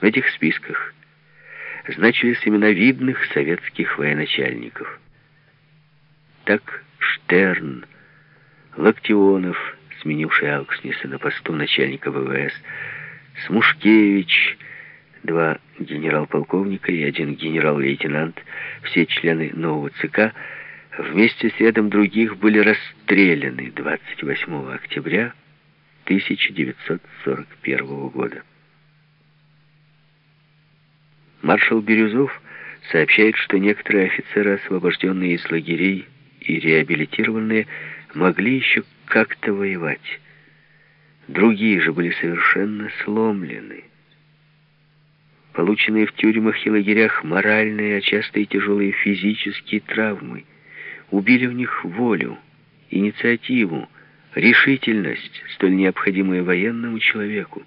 В этих списках значились имена видных советских военачальников. Так Штерн, Локтионов, сменивший Алкснеса на посту начальника ВВС, Смушкевич, два генерал-полковника и один генерал-лейтенант, все члены нового ЦК, вместе с рядом других были расстреляны 28 октября 1941 года. Маршал Бирюзов сообщает, что некоторые офицеры, освобожденные из лагерей и реабилитированные, могли еще как-то воевать. Другие же были совершенно сломлены. Полученные в тюрьмах и лагерях моральные, а часто и тяжелые физические травмы убили в них волю, инициативу, решительность, столь необходимые военному человеку.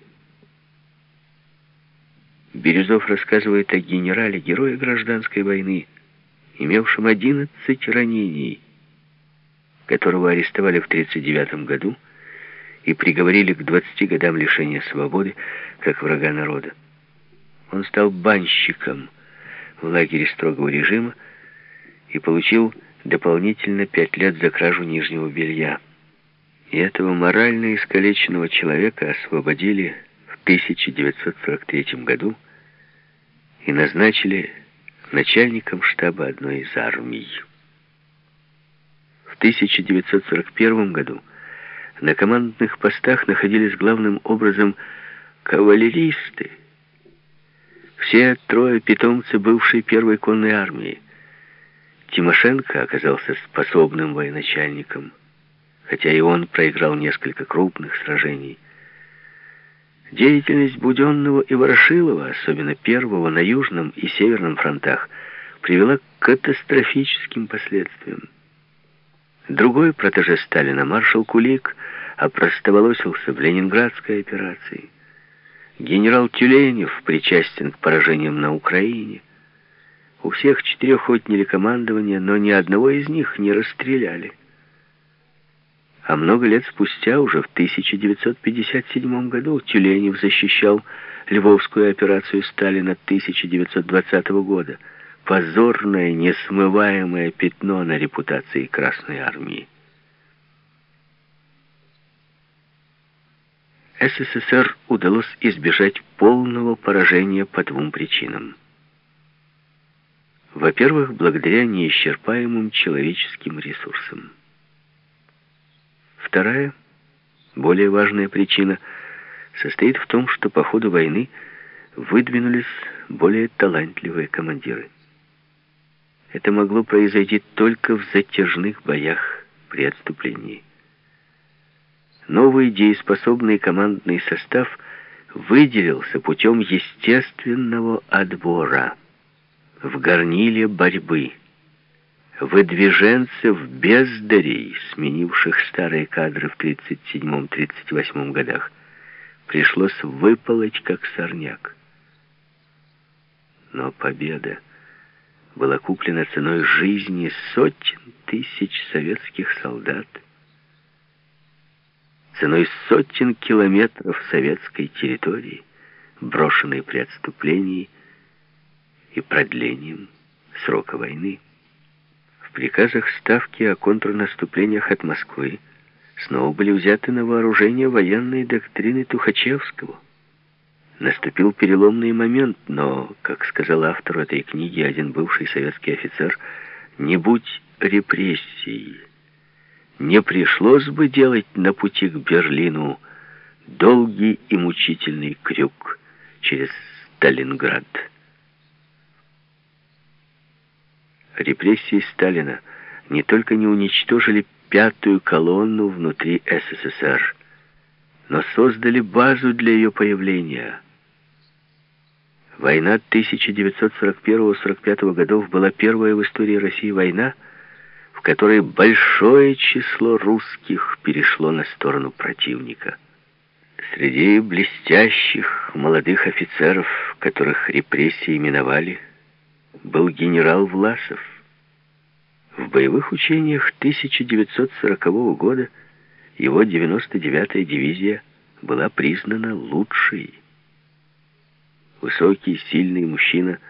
Бирюзов рассказывает о генерале, герое гражданской войны, имевшем 11 ранений, которого арестовали в 1939 году и приговорили к 20 годам лишения свободы, как врага народа. Он стал банщиком в лагере строгого режима и получил дополнительно пять лет за кражу нижнего белья. И этого морально искалеченного человека освободили 1943 году и назначили начальником штаба одной из армий. В 1941 году на командных постах находились главным образом кавалеристы, все трое питомцы бывшей первой конной армии. Тимошенко оказался способным военачальником, хотя и он проиграл несколько крупных сражений. Деятельность Буденного и Ворошилова, особенно первого на Южном и Северном фронтах, привела к катастрофическим последствиям. Другой протеже Сталина, маршал Кулик, опростоволосился в Ленинградской операции. Генерал Тюленев причастен к поражениям на Украине. У всех четырех отняли командование, но ни одного из них не расстреляли а много лет спустя, уже в 1957 году, Тюленев защищал Львовскую операцию Сталина 1920 года. Позорное, несмываемое пятно на репутации Красной Армии. СССР удалось избежать полного поражения по двум причинам. Во-первых, благодаря неисчерпаемым человеческим ресурсам. Вторая, более важная причина, состоит в том, что по ходу войны выдвинулись более талантливые командиры. Это могло произойти только в затяжных боях при отступлении. Новый дееспособный командный состав выделился путем естественного отбора в горниле борьбы – выдвиженцев бездарей, сменивших старые кадры в 37-38 годах, пришлось выполоть как сорняк. Но победа была куплена ценой жизни сотен тысяч советских солдат, ценой сотен километров советской территории, брошенной при отступлении и продлением срока войны. В приказах Ставки о контрнаступлениях от Москвы снова были взяты на вооружение военные доктрины Тухачевского. Наступил переломный момент, но, как сказал автор этой книги, один бывший советский офицер, не будь репрессий, не пришлось бы делать на пути к Берлину долгий и мучительный крюк через Сталинград. Репрессии Сталина не только не уничтожили пятую колонну внутри СССР, но создали базу для ее появления. Война 1941-45 годов была первая в истории России война, в которой большое число русских перешло на сторону противника. Среди блестящих молодых офицеров, которых репрессии именовали, был генерал Власов. В боевых учениях 1940 года его 99-я дивизия была признана лучшей. Высокий, сильный мужчина –